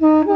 Mm-hmm.